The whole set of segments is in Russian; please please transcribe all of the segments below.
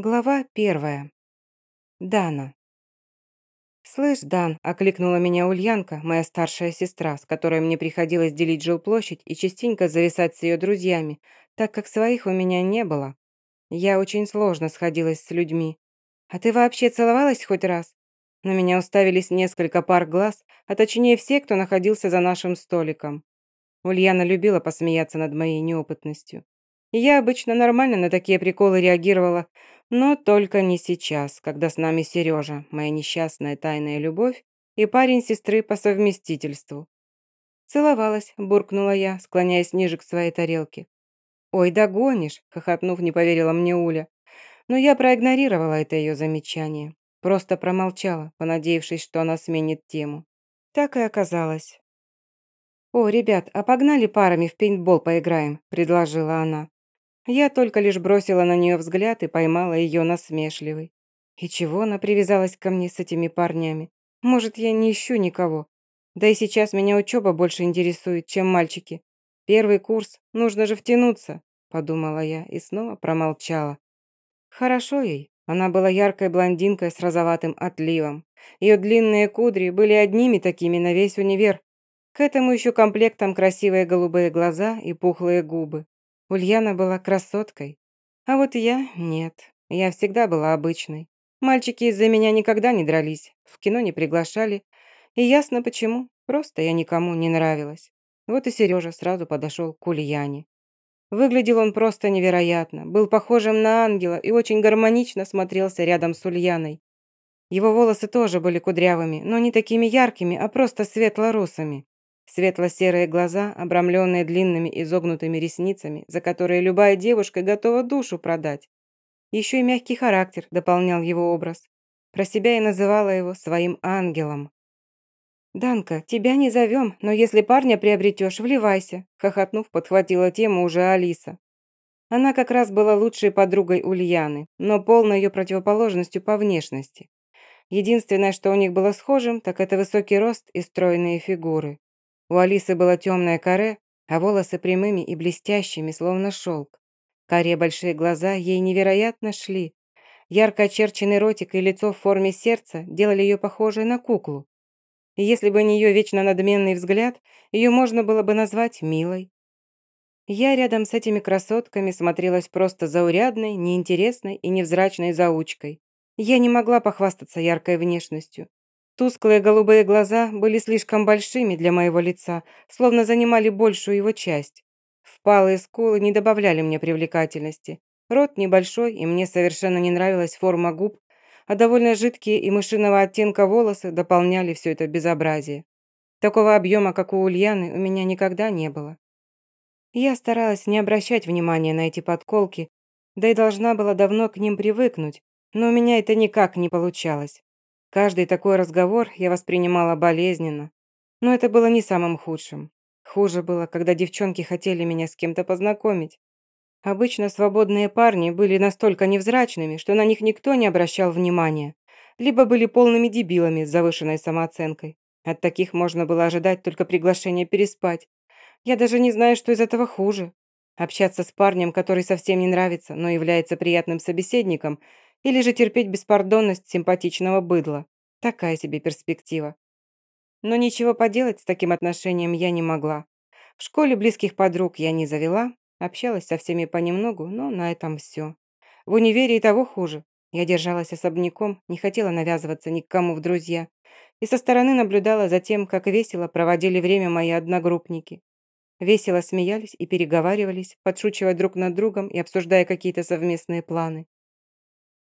Глава первая. Дана. «Слышь, Дан», – окликнула меня Ульянка, моя старшая сестра, с которой мне приходилось делить жилплощадь и частенько зависать с ее друзьями, так как своих у меня не было. Я очень сложно сходилась с людьми. «А ты вообще целовалась хоть раз?» На меня уставились несколько пар глаз, а точнее все, кто находился за нашим столиком. Ульяна любила посмеяться над моей неопытностью. я обычно нормально на такие приколы реагировала, но только не сейчас, когда с нами Сережа, моя несчастная тайная любовь и парень сестры по совместительству. «Целовалась», – буркнула я, склоняясь ниже к своей тарелке. «Ой, догонишь», – хохотнув, не поверила мне Уля. Но я проигнорировала это ее замечание. Просто промолчала, понадеявшись, что она сменит тему. Так и оказалось. «О, ребят, а погнали парами в пейнтбол поиграем», – предложила она. Я только лишь бросила на нее взгляд и поймала ее насмешливый. И чего она привязалась ко мне с этими парнями? Может, я не ищу никого? Да и сейчас меня учеба больше интересует, чем мальчики. Первый курс, нужно же втянуться, подумала я и снова промолчала. Хорошо ей. Она была яркой блондинкой с розоватым отливом. Ее длинные кудри были одними такими на весь универ. К этому еще комплектом красивые голубые глаза и пухлые губы. Ульяна была красоткой. А вот я – нет. Я всегда была обычной. Мальчики из-за меня никогда не дрались, в кино не приглашали. И ясно почему. Просто я никому не нравилась. Вот и Сережа сразу подошел к Ульяне. Выглядел он просто невероятно, был похожим на ангела и очень гармонично смотрелся рядом с Ульяной. Его волосы тоже были кудрявыми, но не такими яркими, а просто светло-русыми. Светло-серые глаза, обрамленные длинными изогнутыми ресницами, за которые любая девушка готова душу продать. Еще и мягкий характер дополнял его образ. Про себя я называла его своим ангелом. «Данка, тебя не зовем, но если парня приобретешь, вливайся», хохотнув, подхватила тему уже Алиса. Она как раз была лучшей подругой Ульяны, но полной ее противоположностью по внешности. Единственное, что у них было схожим, так это высокий рост и стройные фигуры. У Алисы было темное каре, а волосы прямыми и блестящими, словно шелк. Карие большие глаза ей невероятно шли. Ярко очерченный ротик и лицо в форме сердца делали ее похожей на куклу. Если бы не ее вечно надменный взгляд, ее можно было бы назвать милой. Я рядом с этими красотками смотрелась просто заурядной, неинтересной и невзрачной заучкой. Я не могла похвастаться яркой внешностью. Тусклые голубые глаза были слишком большими для моего лица, словно занимали большую его часть. Впалые скулы не добавляли мне привлекательности. Рот небольшой, и мне совершенно не нравилась форма губ, а довольно жидкие и мышиного оттенка волосы дополняли все это безобразие. Такого объема, как у Ульяны, у меня никогда не было. Я старалась не обращать внимания на эти подколки, да и должна была давно к ним привыкнуть, но у меня это никак не получалось. Каждый такой разговор я воспринимала болезненно. Но это было не самым худшим. Хуже было, когда девчонки хотели меня с кем-то познакомить. Обычно свободные парни были настолько невзрачными, что на них никто не обращал внимания, либо были полными дебилами с завышенной самооценкой. От таких можно было ожидать только приглашения переспать. Я даже не знаю, что из этого хуже. Общаться с парнем, который совсем не нравится, но является приятным собеседником, или же терпеть беспардонность симпатичного быдла. Такая себе перспектива. Но ничего поделать с таким отношением я не могла. В школе близких подруг я не завела, общалась со всеми понемногу, но на этом все. В универе и того хуже. Я держалась особняком, не хотела навязываться никому в друзья. И со стороны наблюдала за тем, как весело проводили время мои одногруппники. Весело смеялись и переговаривались, подшучивая друг над другом и обсуждая какие-то совместные планы.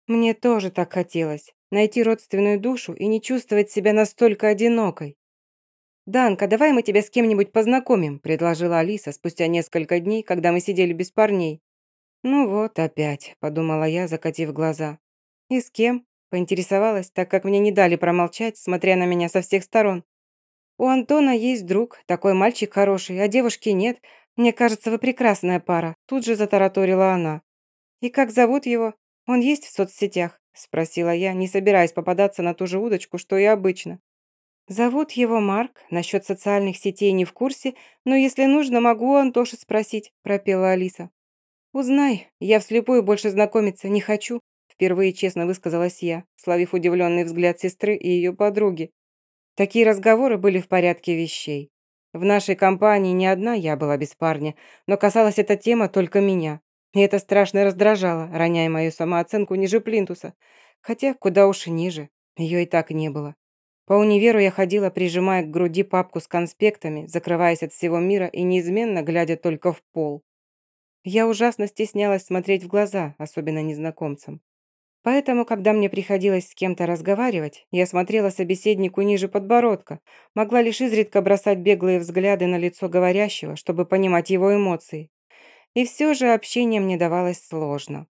Мне тоже так хотелось. Найти родственную душу и не чувствовать себя настолько одинокой. «Данка, давай мы тебя с кем-нибудь познакомим», предложила Алиса спустя несколько дней, когда мы сидели без парней. «Ну вот опять», – подумала я, закатив глаза. «И с кем?» – поинтересовалась, так как мне не дали промолчать, смотря на меня со всех сторон. «У Антона есть друг, такой мальчик хороший, а девушки нет. Мне кажется, вы прекрасная пара», – тут же затараторила она. «И как зовут его?» «Он есть в соцсетях?» – спросила я, не собираясь попадаться на ту же удочку, что и обычно. «Зовут его Марк, насчет социальных сетей не в курсе, но если нужно, могу Антоши спросить», – пропела Алиса. «Узнай, я вслепую больше знакомиться не хочу», – впервые честно высказалась я, словив удивленный взгляд сестры и ее подруги. Такие разговоры были в порядке вещей. В нашей компании не одна я была без парня, но касалась эта тема только меня. И это страшно раздражало, роняя мою самооценку ниже плинтуса. Хотя куда уж ниже, ее и так не было. По универу я ходила, прижимая к груди папку с конспектами, закрываясь от всего мира и неизменно глядя только в пол. Я ужасно стеснялась смотреть в глаза, особенно незнакомцам. Поэтому, когда мне приходилось с кем-то разговаривать, я смотрела собеседнику ниже подбородка, могла лишь изредка бросать беглые взгляды на лицо говорящего, чтобы понимать его эмоции. И все же общение мне давалось сложно.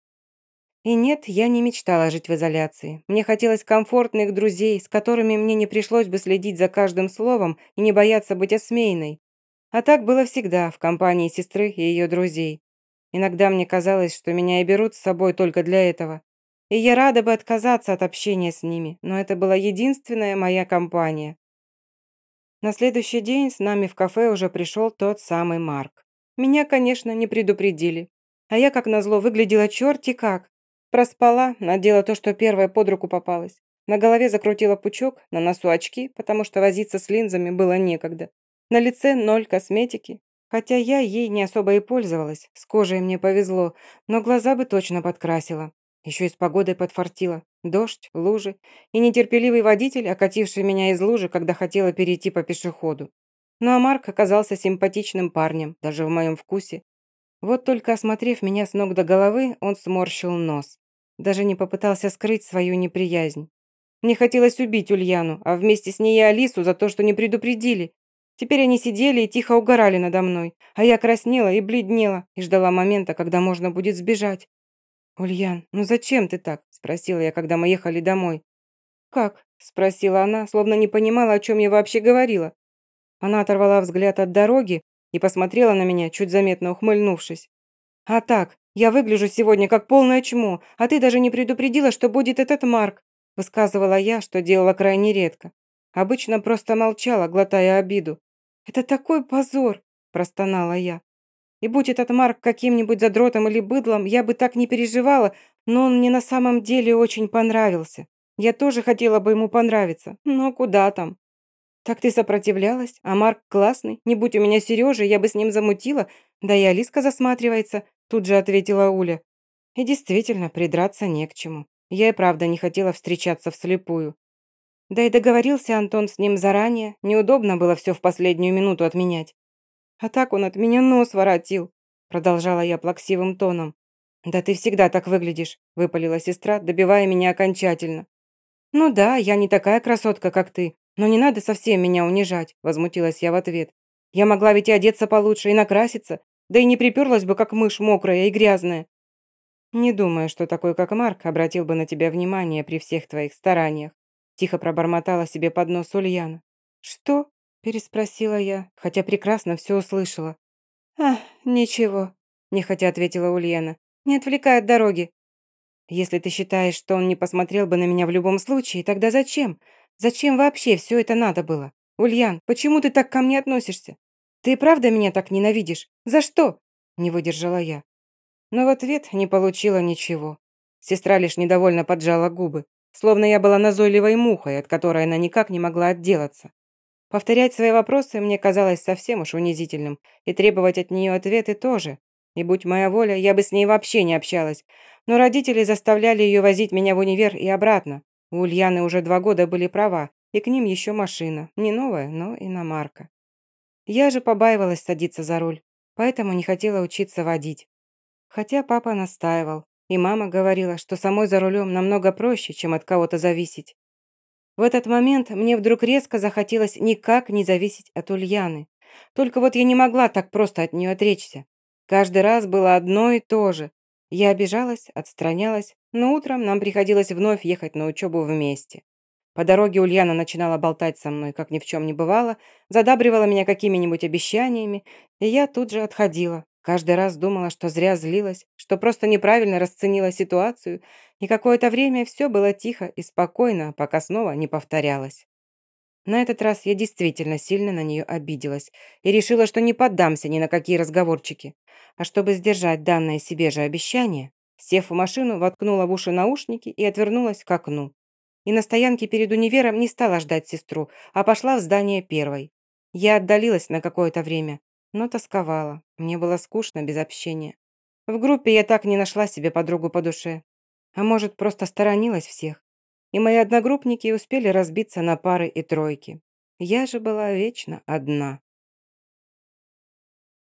И нет, я не мечтала жить в изоляции. Мне хотелось комфортных друзей, с которыми мне не пришлось бы следить за каждым словом и не бояться быть осмеянной. А так было всегда в компании сестры и ее друзей. Иногда мне казалось, что меня и берут с собой только для этого. И я рада бы отказаться от общения с ними, но это была единственная моя компания. На следующий день с нами в кафе уже пришел тот самый Марк. Меня, конечно, не предупредили. А я, как назло, выглядела черти как. Проспала, надела то, что первое под руку попалось. На голове закрутила пучок, на носу очки, потому что возиться с линзами было некогда. На лице ноль косметики. Хотя я ей не особо и пользовалась, с кожей мне повезло, но глаза бы точно подкрасила. Еще и с погодой подфартила. Дождь, лужи и нетерпеливый водитель, окативший меня из лужи, когда хотела перейти по пешеходу. Ну а Марк оказался симпатичным парнем, даже в моем вкусе. Вот только осмотрев меня с ног до головы, он сморщил нос. Даже не попытался скрыть свою неприязнь. Мне хотелось убить Ульяну, а вместе с ней и Алису за то, что не предупредили. Теперь они сидели и тихо угорали надо мной, а я краснела и бледнела и ждала момента, когда можно будет сбежать. «Ульян, ну зачем ты так?» – спросила я, когда мы ехали домой. «Как?» – спросила она, словно не понимала, о чем я вообще говорила. Она оторвала взгляд от дороги и посмотрела на меня, чуть заметно ухмыльнувшись. «А так, я выгляжу сегодня как полное чмо, а ты даже не предупредила, что будет этот Марк», высказывала я, что делала крайне редко. Обычно просто молчала, глотая обиду. «Это такой позор!» – простонала я. И будь этот Марк каким-нибудь задротом или быдлом, я бы так не переживала, но он мне на самом деле очень понравился. Я тоже хотела бы ему понравиться, но куда там? Так ты сопротивлялась, а Марк классный. Не будь у меня Сережи, я бы с ним замутила. Да и Алиска засматривается, тут же ответила Уля. И действительно, придраться не к чему. Я и правда не хотела встречаться вслепую. Да и договорился Антон с ним заранее, неудобно было все в последнюю минуту отменять. А так он от меня нос воротил, продолжала я плаксивым тоном. «Да ты всегда так выглядишь», – выпалила сестра, добивая меня окончательно. «Ну да, я не такая красотка, как ты, но не надо совсем меня унижать», – возмутилась я в ответ. «Я могла ведь и одеться получше, и накраситься, да и не приперлась бы, как мышь мокрая и грязная». «Не думаю, что такой, как Марк, обратил бы на тебя внимание при всех твоих стараниях», Тихо пробормотала себе под нос Ульяна. «Что?» – переспросила я, хотя прекрасно все услышала. «А, ничего», – нехотя ответила Ульяна. «Не отвлекай от дороги». «Если ты считаешь, что он не посмотрел бы на меня в любом случае, тогда зачем? Зачем вообще все это надо было? Ульян, почему ты так ко мне относишься? Ты правда меня так ненавидишь? За что?» – не выдержала я. Но в ответ не получила ничего. Сестра лишь недовольно поджала губы словно я была назойливой мухой, от которой она никак не могла отделаться. Повторять свои вопросы мне казалось совсем уж унизительным, и требовать от нее ответы тоже. И будь моя воля, я бы с ней вообще не общалась. Но родители заставляли ее возить меня в универ и обратно. У Ульяны уже два года были права, и к ним еще машина. Не новая, но иномарка. Я же побаивалась садиться за руль, поэтому не хотела учиться водить. Хотя папа настаивал. И мама говорила, что самой за рулем намного проще, чем от кого-то зависеть. В этот момент мне вдруг резко захотелось никак не зависеть от Ульяны. Только вот я не могла так просто от нее отречься. Каждый раз было одно и то же. Я обижалась, отстранялась, но утром нам приходилось вновь ехать на учебу вместе. По дороге Ульяна начинала болтать со мной, как ни в чем не бывало, задабривала меня какими-нибудь обещаниями, и я тут же отходила, Каждый раз думала, что зря злилась, что просто неправильно расценила ситуацию, и какое-то время все было тихо и спокойно, пока снова не повторялось. На этот раз я действительно сильно на нее обиделась и решила, что не поддамся ни на какие разговорчики. А чтобы сдержать данное себе же обещание, Сев в машину, воткнула в уши наушники и отвернулась к окну. И на стоянке перед универом не стала ждать сестру, а пошла в здание первой. Я отдалилась на какое-то время, но тосковала. Мне было скучно без общения. В группе я так не нашла себе подругу по душе. А может, просто сторонилась всех. И мои одногруппники успели разбиться на пары и тройки. Я же была вечно одна.